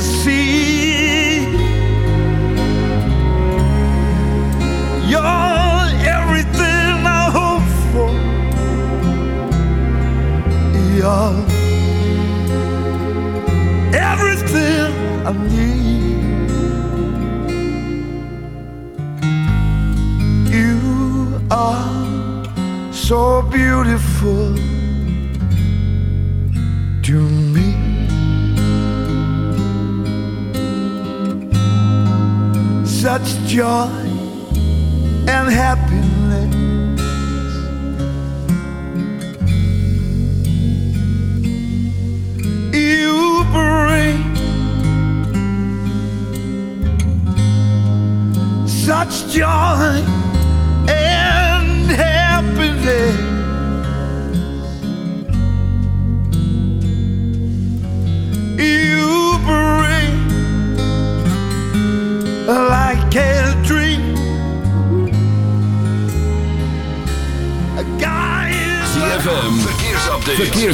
see?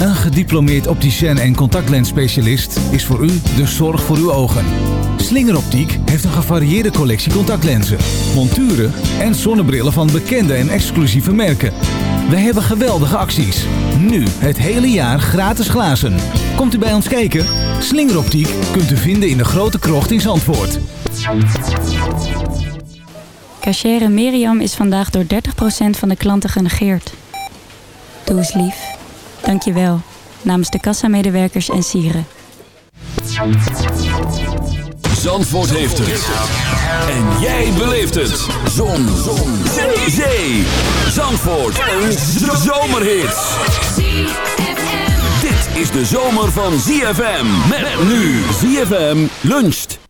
Een gediplomeerd opticien en contactlensspecialist is voor u de zorg voor uw ogen. Slingeroptiek heeft een gevarieerde collectie contactlenzen, monturen en zonnebrillen van bekende en exclusieve merken. Wij hebben geweldige acties. Nu het hele jaar gratis glazen. Komt u bij ons kijken? Slingeroptiek kunt u vinden in de grote krocht in Zandvoort. Cachere Miriam is vandaag door 30% van de klanten genegeerd. Doe eens lief. Dank je wel. Namens de kassamedewerkers en sieren. Zandvoort heeft het. En jij beleeft het. Zon. Zon. Zee. Zee. Zandvoort. Een zomerhit. Dit is de zomer van ZFM. Met nu ZFM luncht.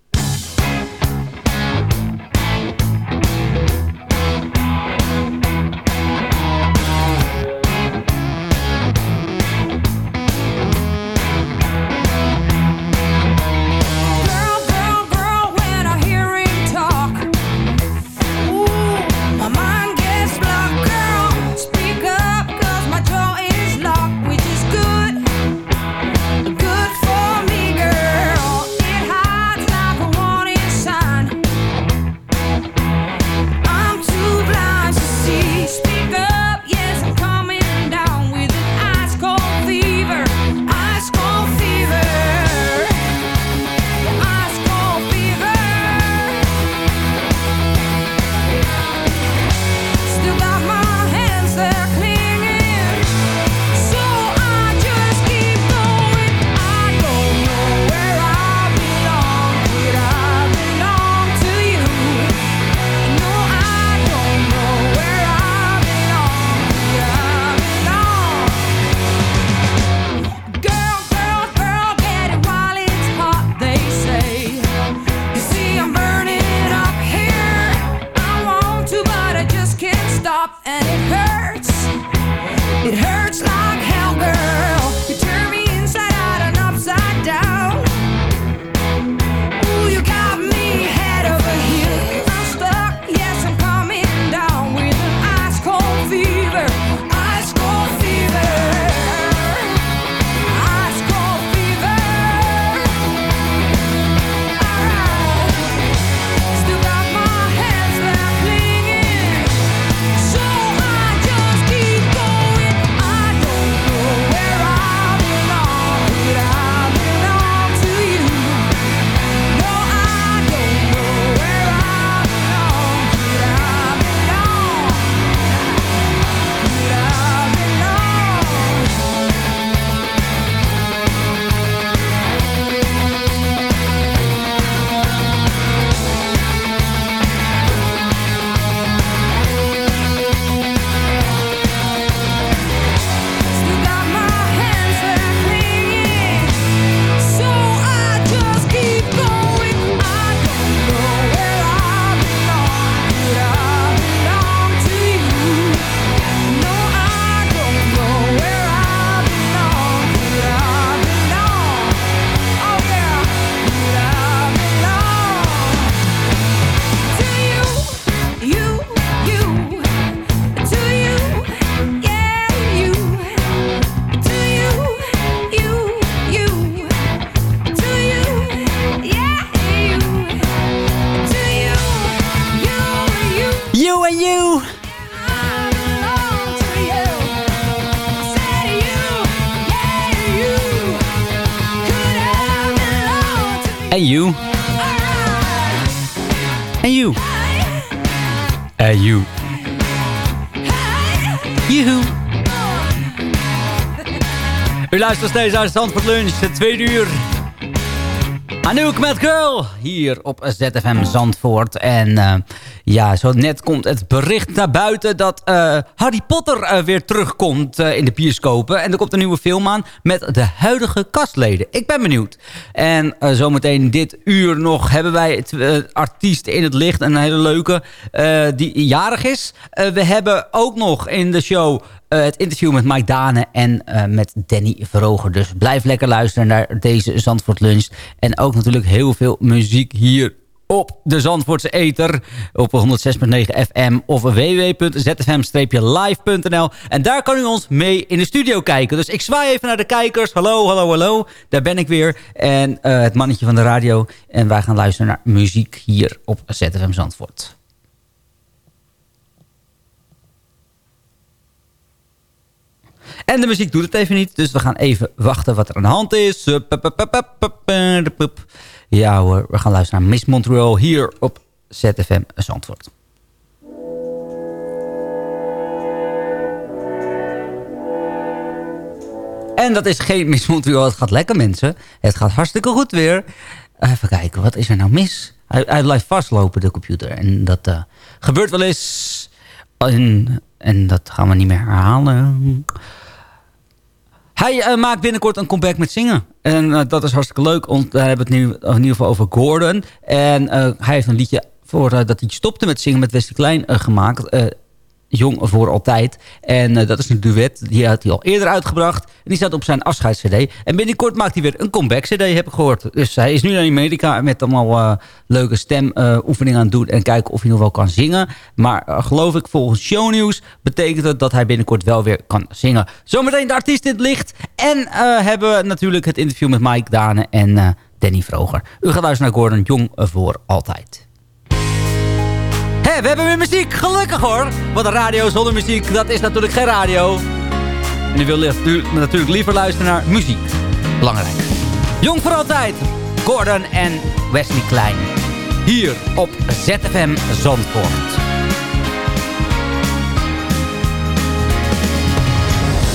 En you. En you. Joehoe. U luistert steeds naar Zandvoort Lunch, de tweede uur. Anouk met Girl, hier op ZFM Zandvoort. En eh, ja, zo net komt het bericht naar buiten dat eh, Harry Potter eh, weer terugkomt in de bioscopen. En er komt een nieuwe film aan met de huidige kastleden. Ik ben benieuwd. En zometeen dit uur nog hebben wij het artiest in het licht. Een hele leuke die jarig is. we hebben ook nog in de show het interview met Mike Dane en met Danny Verhoger. Dus blijf lekker luisteren naar deze Zandvoort Lunch. En ook natuurlijk heel veel muziek hier op de Zandvoortse Eter op 106.9 FM of www.zfm-live.nl. En daar kan u ons mee in de studio kijken. Dus ik zwaai even naar de kijkers. Hallo, hallo, hallo. Daar ben ik weer. En uh, het mannetje van de radio. En wij gaan luisteren naar muziek hier op ZFM Zandvoort. En de muziek doet het even niet. Dus we gaan even wachten wat er aan de hand is. Ja hoor, we gaan luisteren naar Miss Montreal hier op ZFM Zandvoort. En dat is geen Miss Montreal. Het gaat lekker mensen. Het gaat hartstikke goed weer. Even kijken, wat is er nou mis? Hij, hij blijft vastlopen, de computer. En dat uh, gebeurt wel eens. En, en dat gaan we niet meer herhalen. Hij uh, maakt binnenkort een comeback met zingen. En uh, dat is hartstikke leuk. Want daar hebben we het nu in ieder geval over Gordon. En uh, hij heeft een liedje voor dat hij stopte met zingen met Wesley Klein gemaakt. Jong voor altijd. En uh, dat is een duet. Die had hij al eerder uitgebracht. En die staat op zijn afscheids-cd. En binnenkort maakt hij weer een comeback-cd, heb ik gehoord. Dus hij is nu in Amerika met allemaal uh, leuke stemoefeningen uh, aan het doen. En kijken of hij nog wel kan zingen. Maar uh, geloof ik, volgens shownieuws betekent het dat hij binnenkort wel weer kan zingen. Zometeen de artiest in het licht. En hebben we natuurlijk het interview met Mike Dane en Danny Vroger. U gaat luisteren naar Gordon Jong voor altijd. We hebben weer muziek. Gelukkig hoor. Want een radio zonder muziek, dat is natuurlijk geen radio. En u wil natuurlijk liever luisteren naar muziek. Belangrijk. Jong voor altijd. Gordon en Wesley Klein. Hier op ZFM Zandvoort.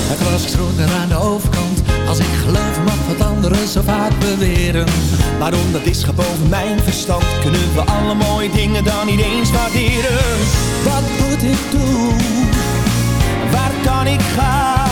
Het was groener aan de overkant Als ik geloof mag wat anderen zo vaak beweren Waarom dat is geboven mijn verstand Kunnen we alle mooie dingen dan niet eens waarderen Wat moet ik doen? Waar kan ik gaan?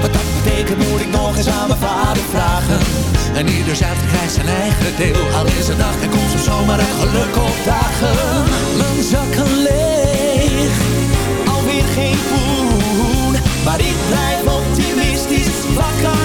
Wat dat betekent moet ik nog eens aan mijn vader vragen. En ieder zuiver krijgt zijn eigen deel. Al is het nacht en komt zomaar een geluk op dagen. Mijn zakken leeg Alweer geen poen. Maar ik blijf optimistisch Wat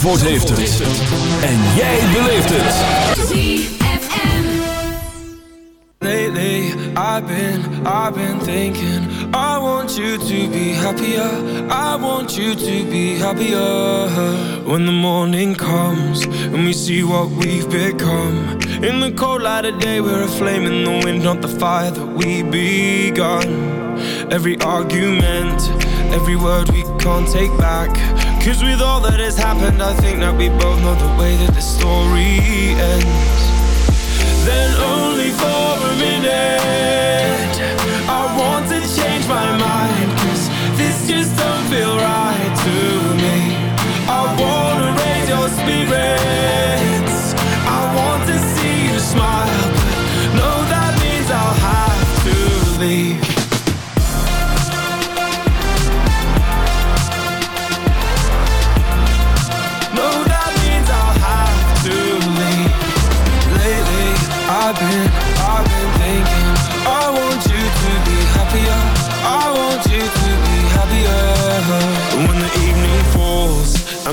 Zandvoort heeft het. En jij beleeft het. Lately, I've been, I've been thinking I want you to be happier. I want you to be happier. When the morning comes And we see what we've become. In the cold light of day We're a flame in the wind Not the fire that we begun. Every argument Every word we can't take back Cause with all that has happened I think that we both know the way that the story ends. Then only for a minute I want to change my mind Cause this just don't feel right to me. I wanna raise your spirits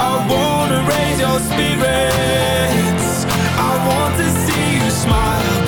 I wanna raise your spirits. I want to see you smile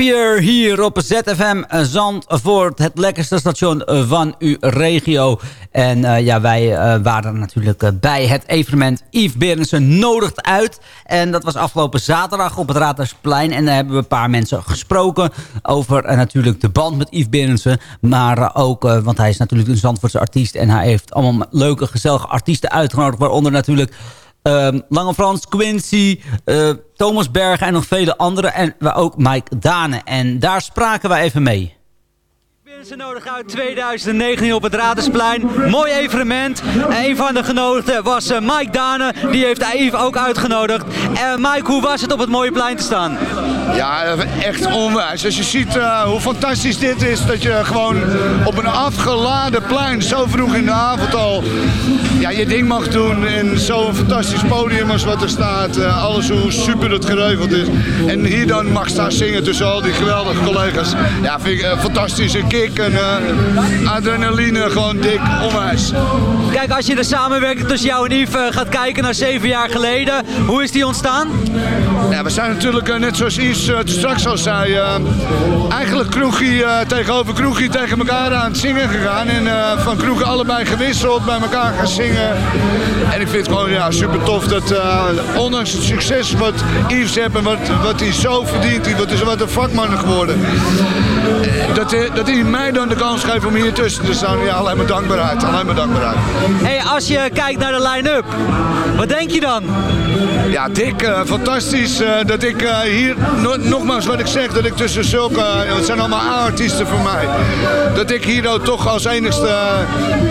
Happier hier op ZFM Zandvoort. Het lekkerste station van uw regio. En eh, ja, wij eh, waren natuurlijk eh, bij het evenement Yves Berensen nodigt uit. En dat was afgelopen zaterdag op het Raadhuisplein. En daar hebben we een paar mensen gesproken over natuurlijk de band met Yves Berensen. Maar ook, want hij is natuurlijk een Zandvoortse artiest. En hij heeft allemaal leuke, gezellige artiesten uitgenodigd. Waaronder natuurlijk... Ehm, Lange Frans, Quincy, eh, Thomas Bergen en nog vele anderen. En waar ook Mike Dane. En daar spraken wij even mee. Ze nodig uit 2019 op het Radersplein. Mooi evenement. En een van de genodigden was eh, Mike Dane. Die heeft Yves ook uitgenodigd. En Mike, hoe was het op het mooie plein te staan? Ja, echt onwijs. Als je ziet eh, hoe fantastisch dit is, dat je gewoon op een afgeladen plein zo vroeg in de avond al ja, je ding mag doen. En zo'n fantastisch podium als wat er staat. eh, alles hoe super het geregeld is. En hier dan mag staan zingen tussen al die geweldige collega's. Ja, vind ik een fantastische kick en eh, adrenaline gewoon dik, onwijs. Kijk, als je de samenwerking tussen jou en Yves eh, gaat kijken naar zeven jaar geleden. Hoe is die ontstaan? Ja, we zijn natuurlijk eh, net zoals Yves uh, het straks al zei, uh, eigenlijk kroegie uh, tegenover kroegie tegen elkaar aan het zingen gegaan. En van kroegen allebei gewisseld, bij elkaar gaan zingen. En ik vind het gewoon ja, super tof dat ondanks het succes wat Yves heeft en wat, wat hij zo verdient, wat is wat een vakman geworden. Dat, dat hij mij dan de kans geeft om hier tussen te staan, ja, alleen maar dankbaarheid. Alleen maar dankbaarheid. Hey, als je kijkt naar de line-up, wat denk je dan? Ja, dik, uh, fantastisch uh, dat ik uh, hier, no nogmaals wat ik zeg, dat ik tussen zulke, het zijn allemaal A-artiesten voor mij, dat ik hier nou toch als enigste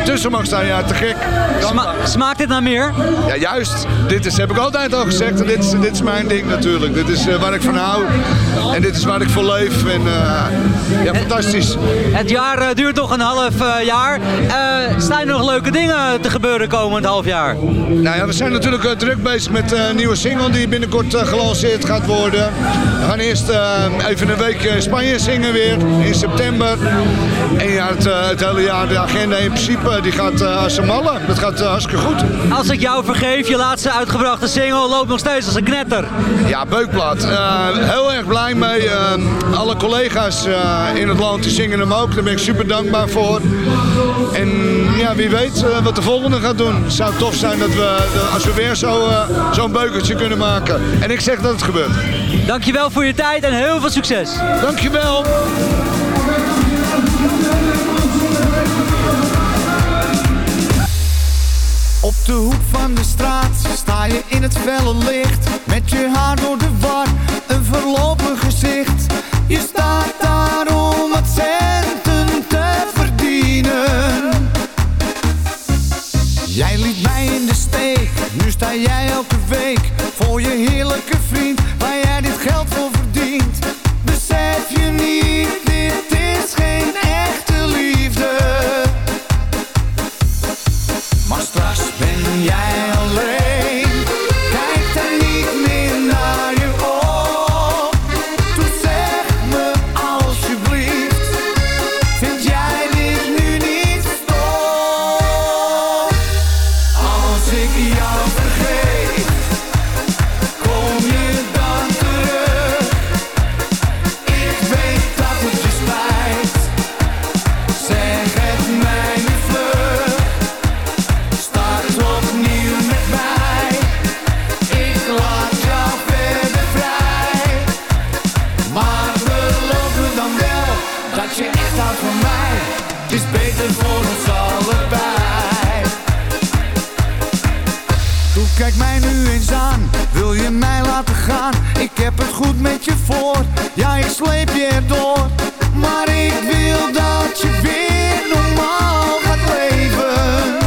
tussen mag staan. Ja, te gek. Sma smaakt dit naar meer? Ja, juist. Dit is, heb ik altijd al gezegd, dit is, dit is mijn ding natuurlijk. Dit is waar ik van hou en dit is waar ik voor leef. En, ja, fantastisch. Het jaar duurt nog een half jaar. staan er nog leuke dingen te gebeuren komend half jaar? Nou ja, we zijn natuurlijk druk bezig met een nieuwe single die binnenkort gelanceerd gaat worden. We gaan eerst uh, even een week in Spanje zingen weer in september. En ja, het, uh, het hele jaar, de agenda in principe, die gaat als een malle. Dat gaat hartstikke goed. Als ik jou vergeef, je laatste uitgebrachte single loopt nog steeds als een knetter. Ja, beukplaat. heel erg blij mee. alle collega's in het land die zingen hem ook. Daar ben ik super dankbaar voor. En ja, wie weet wat de volgende gaat doen. Het zou tof zijn dat we, als we weer zo'n zo beukertje kunnen maken. En ik zeg dat het gebeurt. Dankjewel voor je tijd en heel veel succes. Dankjewel. Op de hoek van de straat sta je in het felle licht. Met je haar door de war, een verlopen gezicht. Je staat goed met je voor, ja ik sleep je erdoor Maar ik wil dat je weer normaal gaat leven.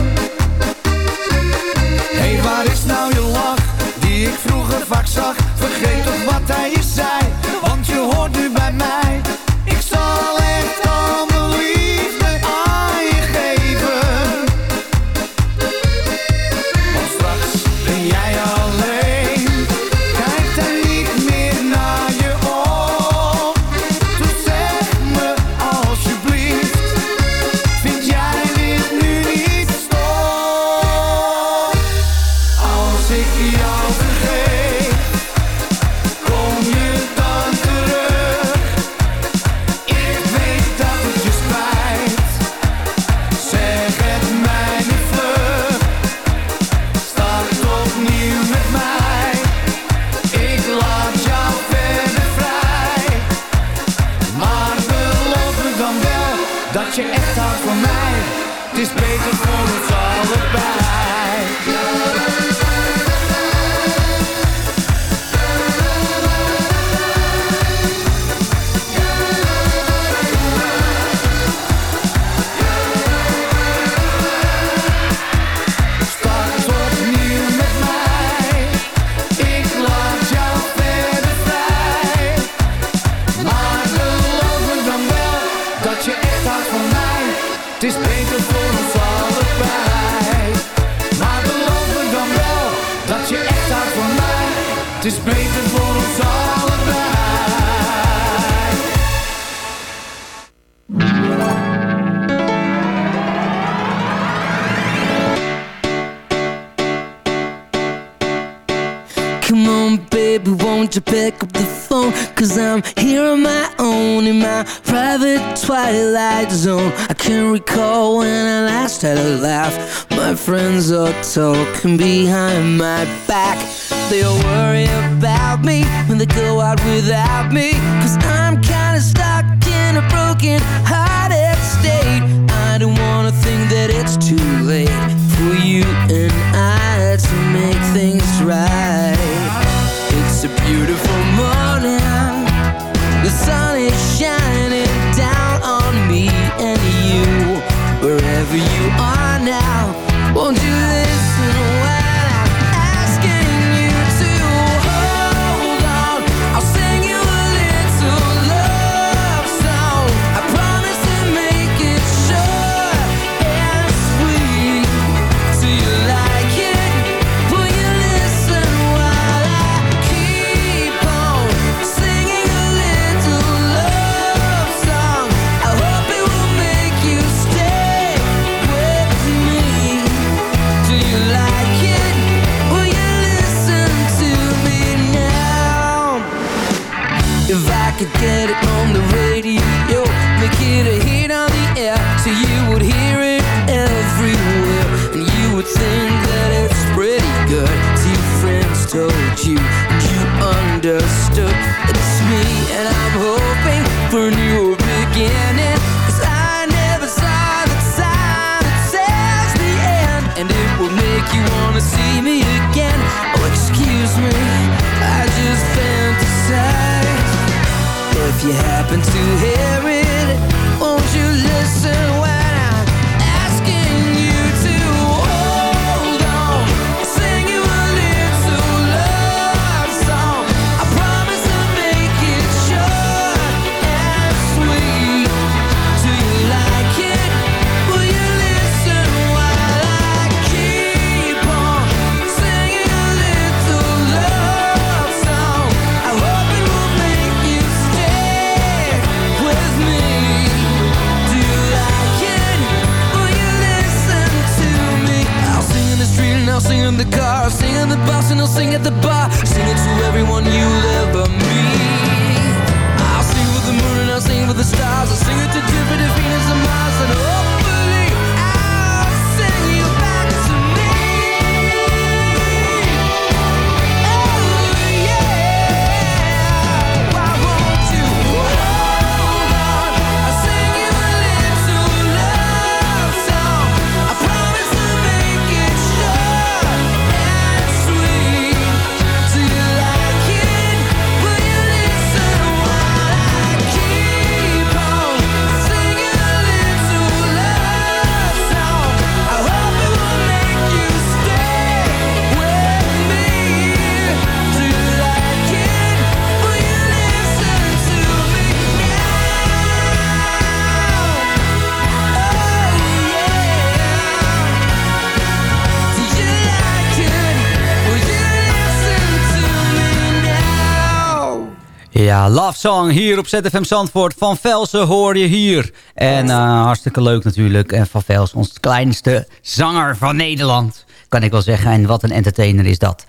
Hé, hey, waar is nou je lach, die ik vroeger vaak zag? Vergeet toch wat hij je zei, want je hoort nu bij mij twilight zone. I can't recall when I last had a laugh. My friends are talking behind my back. They'll worry about me when they go out without me. Cause I'm kinda stuck in a broken hearted state. I don't wanna think that it's too late for you and I to make things right. It's a beautiful morning. The sun Wherever you are now, won't you get it on the radio, make it a hit on the air, so you would hear it everywhere, and you would think that it's pretty good. Two friends told you, you understood. It's me, and I'm hoping for a new beginning. You happen to hear it, won't you listen in the car, sing in the bus and I'll sing at the bar, sing it to everyone you'll ever Ja, Love Song hier op ZFM Zandvoort. Van Velsen hoor je hier. En eh, hartstikke leuk natuurlijk. En Van Velsen, ons kleinste zanger van Nederland. Kan ik wel zeggen. En wat een entertainer is dat.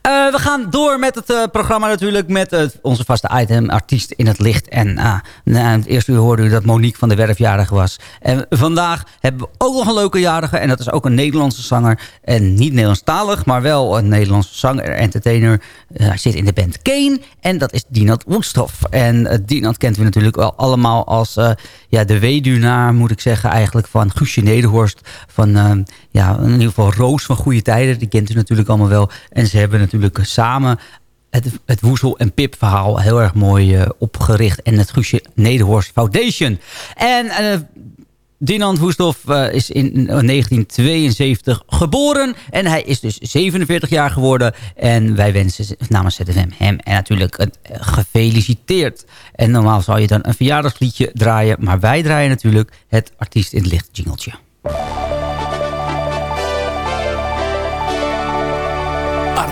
Eh, we gaan door met het eh, programma natuurlijk. Met het- onze vaste item, artiest in het licht. En eh, na het eerste uur hoorde u dat Monique van de Werf jarig was. En vandaag hebben we ook nog een leuke jarige. En dat is ook een Nederlandse zanger. En niet Nederlandstalig, maar wel een Nederlandse zanger, entertainer. Eh, hij zit in de band Kane. En dat is Dinant Woesthoff. En Dinant kent u natuurlijk wel allemaal als eh, ja, de weduwnaar, moet ik zeggen, eigenlijk van Guusje Nederhorst. Van eh, ja, in ieder geval Roos van Goede Tijden. Die kent u natuurlijk allemaal wel. En ze hebben natuurlijk samen het, het Woezel en Pip verhaal heel erg mooi eh, opgericht. En het Guusje Nederhorst Foundation. En eh, Dinant Woesthoff eh, is in 1972 geboren. En hij is dus 47 jaar geworden. En wij wensen namens ZFM hem en natuurlijk gefeliciteerd. En normaal zou je dan een verjaardagsliedje draaien. Maar wij draaien natuurlijk het artiest in het licht jingeltje.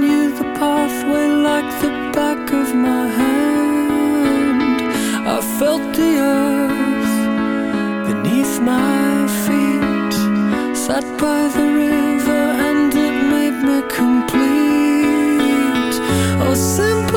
knew the pathway like the back of my hand. I felt the earth beneath my feet. Sat by the river and it made me complete. Oh, simple.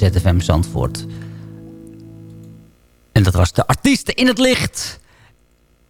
ZFM Zandvoort. En dat was de artiesten in het licht.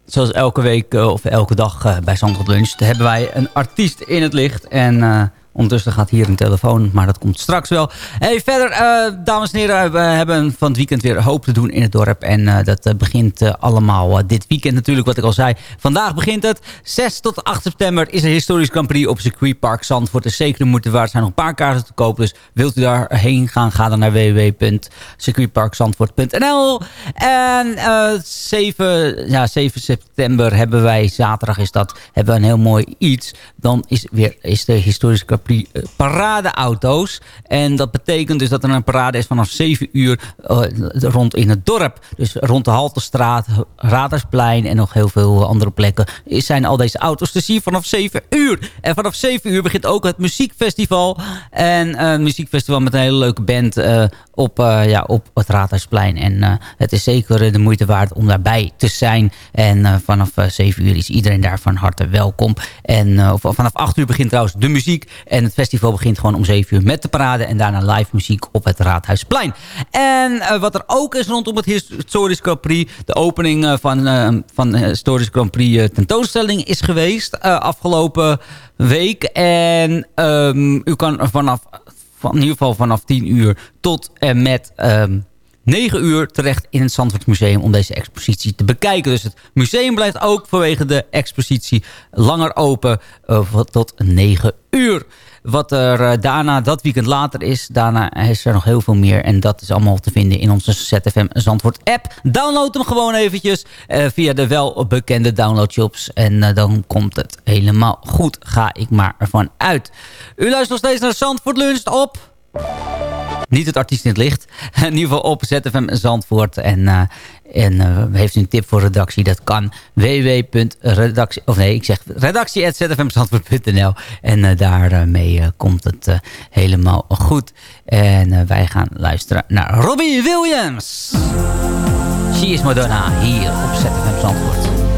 Zoals elke week eh, of elke dag eh, bij Zandvoort Lunch hebben wij een artiest in het licht. En eh, ondertussen gaat hier een telefoon, maar dat komt straks wel. Hey, verder, eh, dames en heren, we hebben van het weekend weer hoop te doen in het dorp. En eh, dat eh, begint allemaal dit weekend natuurlijk, wat ik al zei. Vandaag begint het. 6 tot 8 september is er historisch Prix op circuitpark Zandvoort. is zeker de moeite waard. Er zijn nog een paar kaarten te kopen. Dus wilt u daarheen gaan, ga dan naar www.circuitparkzandvoort.nl. En eh 7, ja, 7 september hebben wij, zaterdag is dat, hebben we een heel mooi iets. Dan is, weer, is de historische eh, paradeauto's. En dat betekent dus dat er een parade is vanaf 7 uur eh, rond in het dorp. Dus rond de Haltestraat, Radersplein en nog heel veel andere plekken zijn al deze auto's te zien vanaf 7 uur. En vanaf 7 uur begint ook het muziekfestival. En eh, een muziekfestival met een hele leuke band eh, op, eh, ja, op het Raadhuisplein. En eh, het is zeker eh, de moeite waard om daarbij te zijn. En eh, vanaf eh, 7 uur is iedereen daar van harte welkom. En eh, vanaf 8 uur begint trouwens de muziek. En het festival begint gewoon om 7 uur met de parade. En daarna live muziek op het Raadhuisplein. En eh, wat er ook is rondom het Historisch Grand Prix. De opening eh, van, eh, van Historisch Grand Prix tentoonstelling is geweest. afgelopen week. En ehm, u kan vanaf van in ieder geval vanaf 10 uur tot en met ehm, 9 uur terecht in het Zandvoortsmuseum om deze expositie te bekijken. Dus het museum blijft ook vanwege de expositie langer open uh, tot 9 uur. Wat er uh, daarna, dat weekend later is, daarna is er nog heel veel meer. En dat is allemaal te vinden in onze ZFM Zandvoort app. Download hem gewoon eventjes uh, via de welbekende downloadshops. En dan komt het helemaal goed, ga ik maar ervan uit. U luistert nog steeds naar Zandvoort Lunch op... Niet het artiest in het licht. In ieder geval op ZFM Zandvoort. En, uh, en uh, heeft u een tip voor redactie? Dat kan www.redactie... Of nee, ik zeg redactie.zfmzandvoort.nl En uh, daarmee komt het helemaal goed. En wij gaan luisteren naar Robbie Williams. She is Madonna hier op ZFM Zandvoort.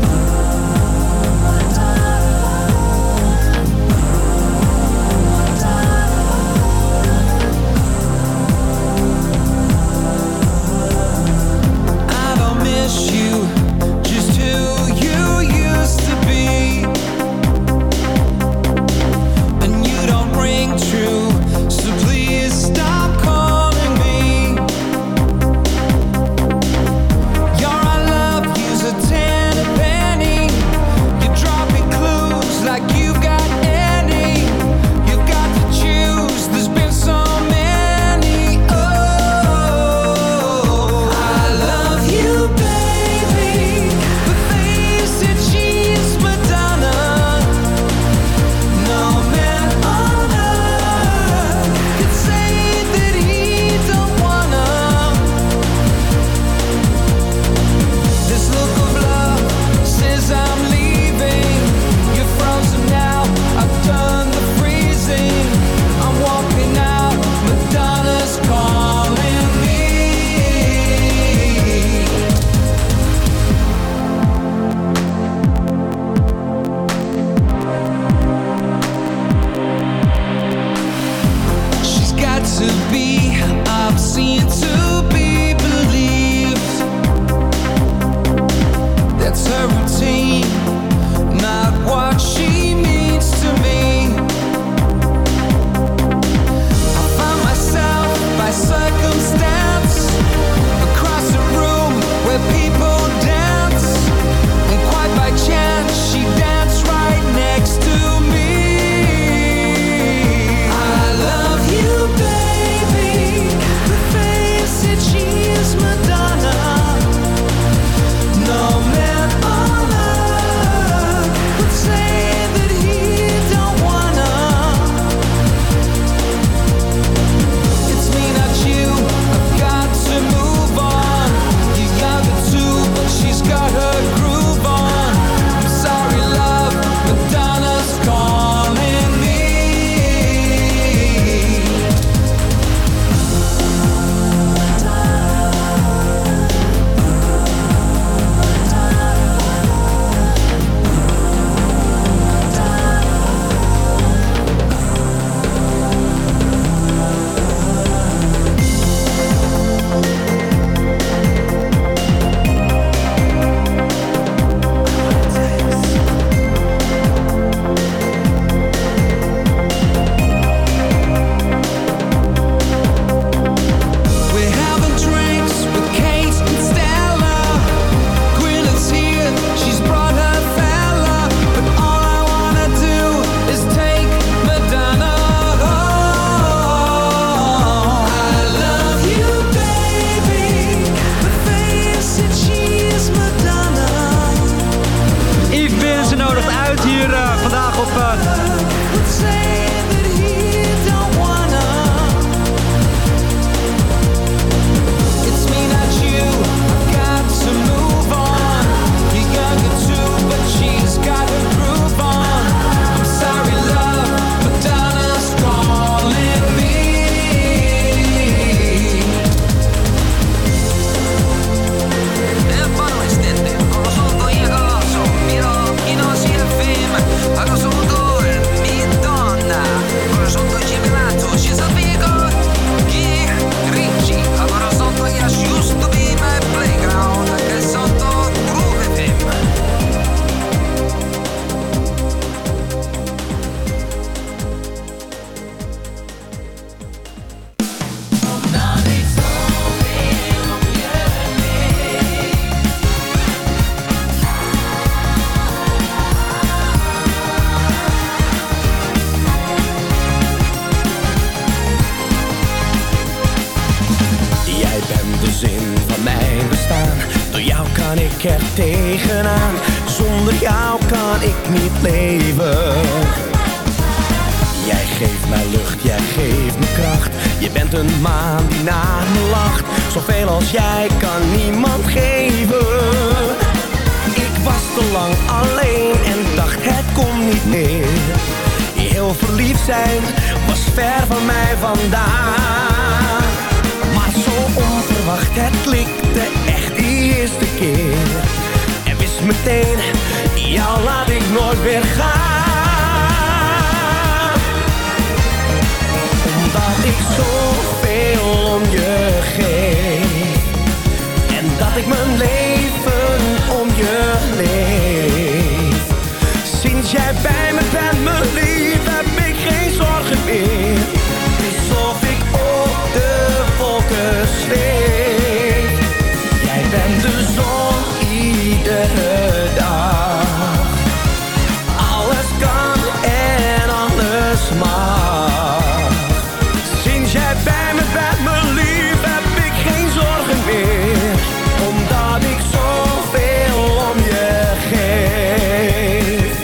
Sinds jij bij me bent, mijn lief, heb ik geen zorgen meer. Omdat ik zoveel om je geef.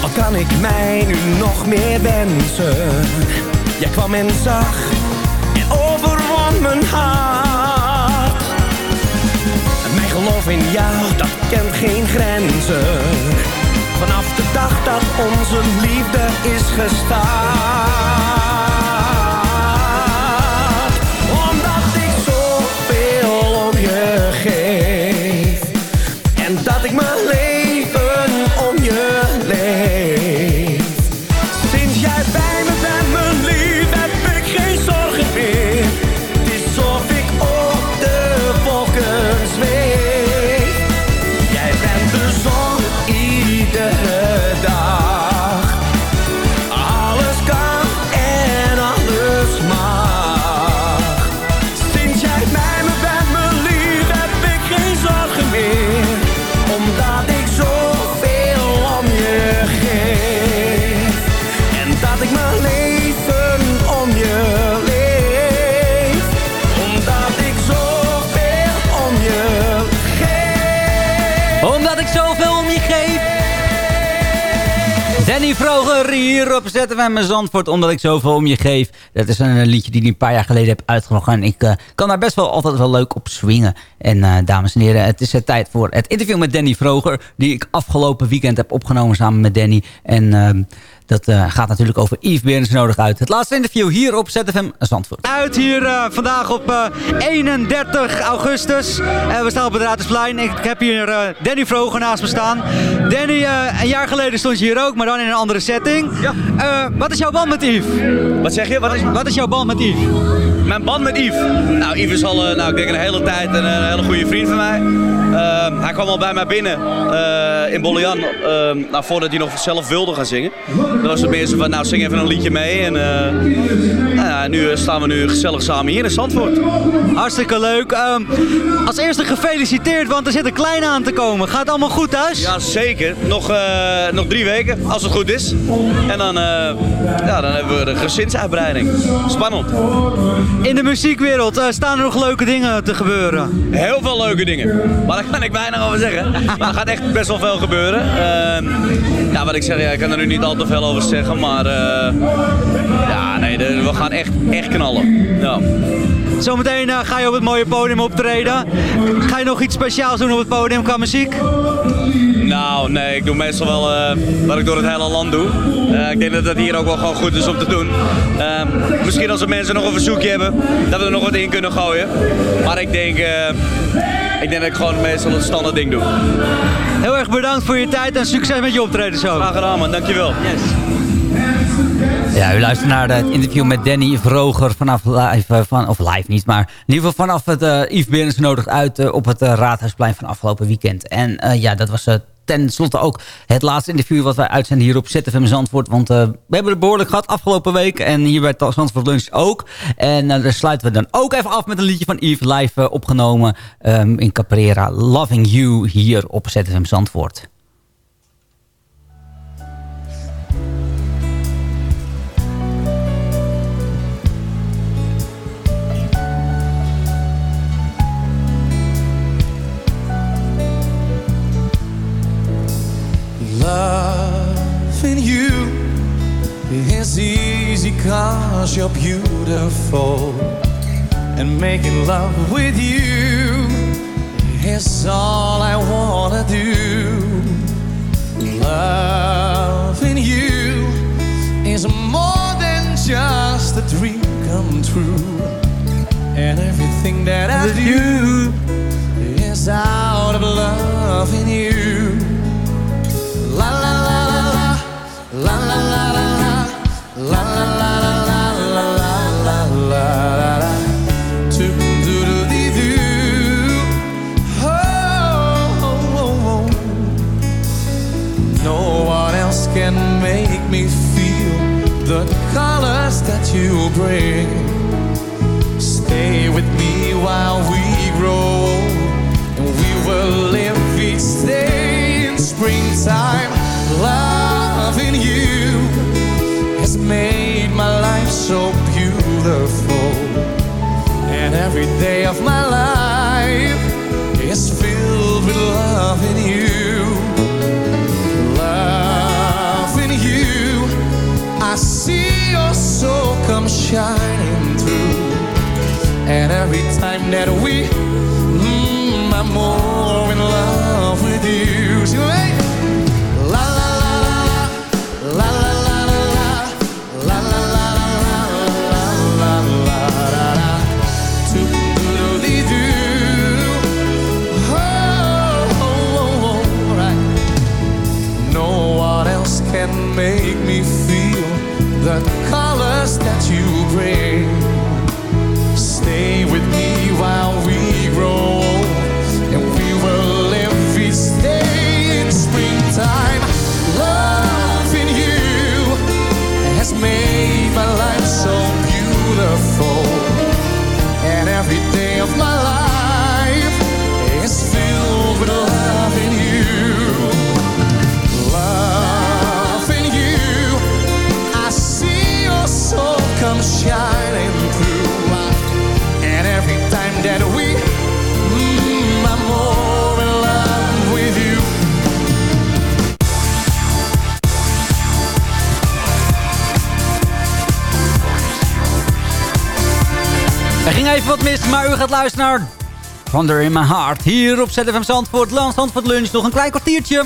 Wat kan ik mij nu nog meer wensen? Jij kwam en zag in jou, dat kent geen grenzen. Vanaf de dag dat onze liefde is gestart. Hier op ZFM mijn Zandvoort. Omdat ik zoveel om je geef. Dat is een, liedje die ik een paar jaar geleden heb uitgebracht. En ik eh, kan daar best wel altijd wel leuk op swingen. En eh, dames en heren, het is tijd voor het interview met Danny Vroger. Die ik afgelopen weekend heb opgenomen samen met Danny. En ehm, dat eh, gaat natuurlijk over Yves Berens nodig uit. Het laatste interview hier op ZFM Zandvoort. Uit hier eh, vandaag op eh, 31 augustus. We staan op het Raadhuisplein. Ik heb hier Danny Vroger naast me staan. Danny, eh, een jaar geleden stond je hier ook, maar dan in een andere setting. Ja. wat is jouw band met Yves? Wat zeg je? Wat is, wat is jouw band met Yves? Mijn band met Yves? Nou, Yves is al, nou, ik denk een hele tijd een, een hele goede vriend van mij. Ehm, hij kwam al bij mij binnen eh, in Bollejan, ehm, nou, voordat hij nog zelf wilde gaan zingen. Dan was het meer zo van, nou zing even een liedje mee. En eh, ja, nu eh, staan we nu gezellig samen hier in Zandvoort. Hartstikke leuk. Ehm, als eerste gefeliciteerd, want er zit een klein aan te komen. Gaat allemaal goed thuis? Ja, zeker. Nog, eh, nog drie weken, als het goed is. En dan, eh, ja, dan hebben we de gezinsuitbreiding. Spannend. In de muziekwereld staan er nog leuke dingen te gebeuren. Heel veel leuke dingen. Maar daar kan ik weinig over zeggen. Maar er gaat echt best wel veel gebeuren. Ehm, ja, wat ik zeg, ja, ik kan er nu niet al te veel over zeggen. Maar ja, nee, de- we gaan echt, echt knallen. Ja. Zometeen eh, ga je op het mooie podium optreden. Ga je nog iets speciaals doen op het podium qua muziek? Nou, nee, ik doe meestal wel eh, wat ik door het hele land doe. Eh, ik denk dat dat hier ook wel gewoon goed is om te doen. Ehm, misschien als er mensen nog een verzoekje hebben, dat we er nog wat in kunnen gooien. Maar ik denk, ik denk dat ik gewoon meestal het standaard ding doe. Heel erg bedankt voor je tijd en succes met je optreden zo. Graag gedaan man, dankjewel. Yes. Ja, u luistert naar het interview met Danny Vroger vanaf live, eh, van, of live niet, maar in ieder geval vanaf het uh, Yves Berens nodig uit eh, op het Raadhuisplein van afgelopen weekend. En ja, dat was eh, ten slotte ook het laatste interview wat wij uitzenden hier op ZFM Zandvoort. Want we hebben het behoorlijk gehad afgelopen week en hier bij het Zandvoort Lunch ook. En eh, daar sluiten we dan ook even af met een liedje van Yves live opgenomen ehm, in Caprera. Loving You hier op ZFM Zandvoort. Loving you is easy cause you're beautiful. And making love with you is all I wanna do. Loving you is more than just a dream come true. And everything that I do is out of loving you. La la la la la la la la la la la la la la la la Can make me feel the colors that you bring. Stay with me while we grow, and we will live each day in springtime love made my life so beautiful. And every day of my life is filled with loving you. Loving you. I see your soul come shining through. And every time that we mm, I'm more luisteren naar in My Heart. Hier op ZFM Zandvoort, Land Zandvoort Lunch. Nog een klein kwartiertje.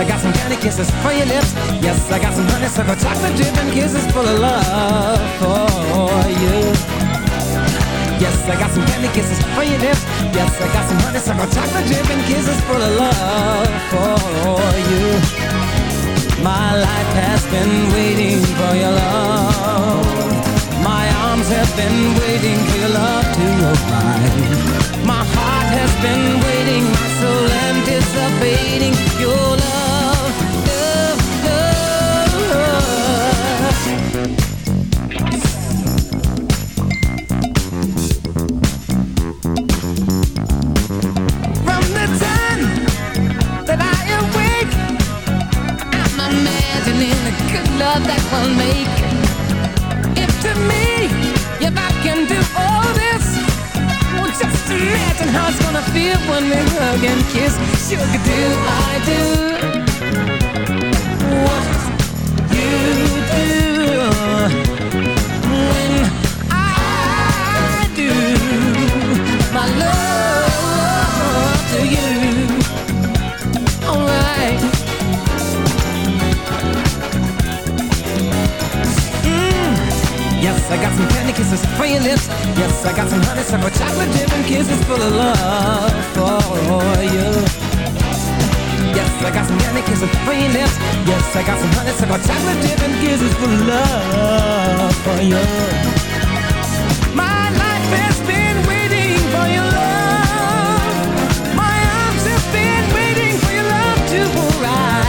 I got some candy kisses for your lips. Yes, I got some honeysuckle chocolate dip and kisses full of love for you. Yes, I got some candy kisses for your lips. Yes, I got some honeysuckle chocolate dip and kisses full of love for you. My life has been waiting for your love. My arms have been waiting for your love to arrive. My heart has been waiting, my soul anticipating your love, that we'll make. If to me, if I can do all this, well, just imagine how it's gonna feel when we hug and kiss. Sugar, do I do what you do when I got some candy kisses for your lips. Yes, I got some honeysuckle chocolate dip and kisses full of love for you. Yes, I got some candy kisses for your lips. Yes, I got some honeysuckle chocolate dip and kisses full of love for you. My life has been waiting for your love. My arms have been waiting for your love to arrive.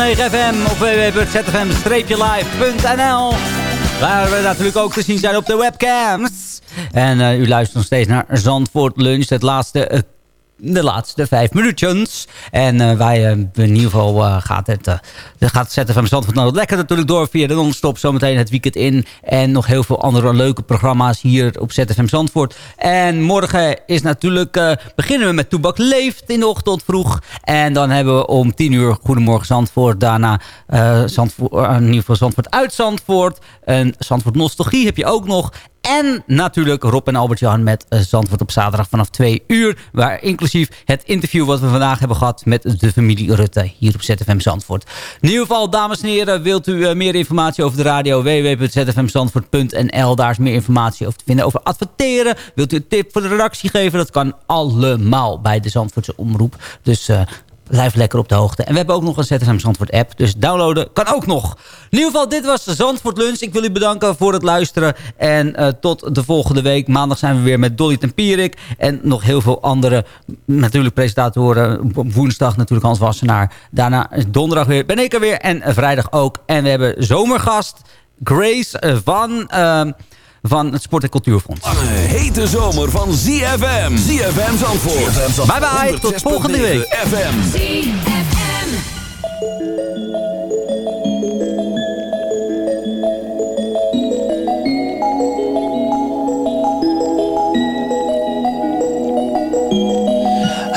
FM op www.zfm-live.nl Waar we natuurlijk ook te zien zijn op de webcams. En uh, u luistert nog steeds naar Zandvoort Lunch, het laatste... De laatste vijf minuutjes. En uh, wij, uh, in ieder geval uh, gaat het gaat ZFM Zandvoort nou lekker natuurlijk door via de non-stop. Zometeen het weekend in. En nog heel veel andere leuke programma's hier op ZFM Zandvoort. En morgen is natuurlijk, beginnen we met Toebak Leeft in de ochtend vroeg. En dan hebben we om tien uur Goedemorgen Zandvoort. Daarna Zandvoort, in ieder geval Zandvoort uit Zandvoort. En Zandvoort Nostalgie heb je ook nog. En natuurlijk Rob en Albert-Jan met Zandvoort op zaterdag vanaf 2 uur. Waar inclusief het interview wat we vandaag hebben gehad met de familie Rutte hier op ZFM Zandvoort. In ieder geval, dames en heren, wilt u uh, meer informatie over de radio? www.zfmzandvoort.nl Daar is meer informatie over te vinden over adverteren. Wilt u een tip voor de redactie geven? Dat kan allemaal bij de Zandvoortse Omroep. Dus uh, Blijf lekker op de hoogte. En we hebben ook nog een ZFM Zandvoort app. Dus downloaden kan ook nog. In ieder geval, dit was de Zandvoort Lunch. Ik wil u bedanken voor het luisteren. En uh, tot de volgende week. Maandag zijn we weer met Dolly Tempierik. En nog heel veel andere natuurlijk presentatoren. Woensdag natuurlijk Hans Wassenaar. Daarna donderdag weer ben ik er weer. En vrijdag ook. En we hebben zomergast Grace van... Uh, van het Sport- en Cultuurfonds. Een hete zomer van ZFM. ZFM Zandvoort. ZFM Bye bye, tot volgende week. FM. ZFM.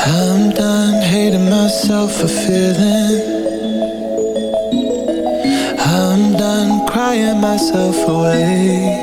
I'm done hating myself for feeling. I'm done crying myself away.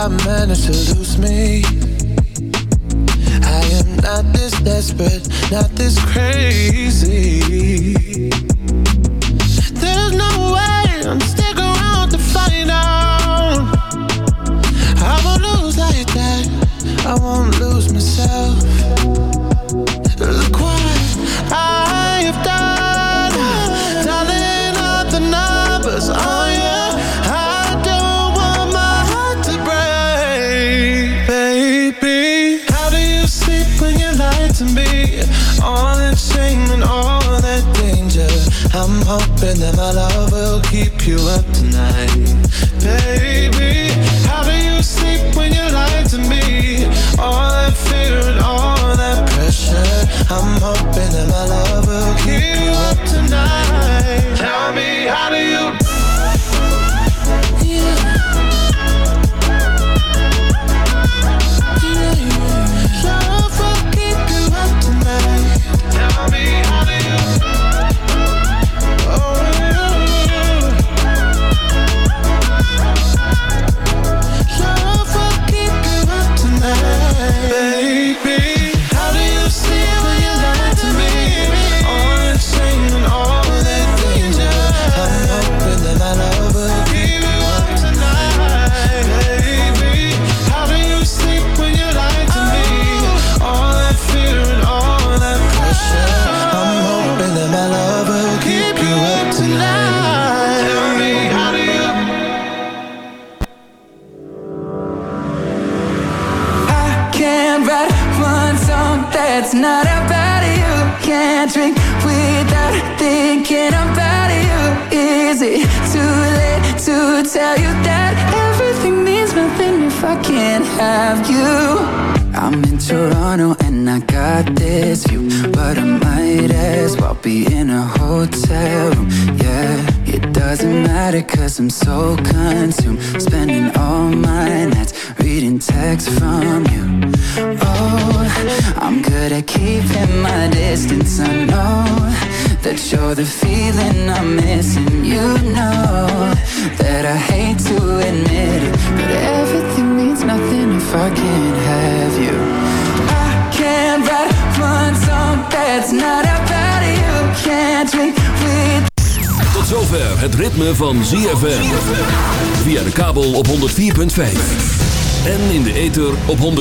I manage to lose me? I am not this desperate, not this crazy. You up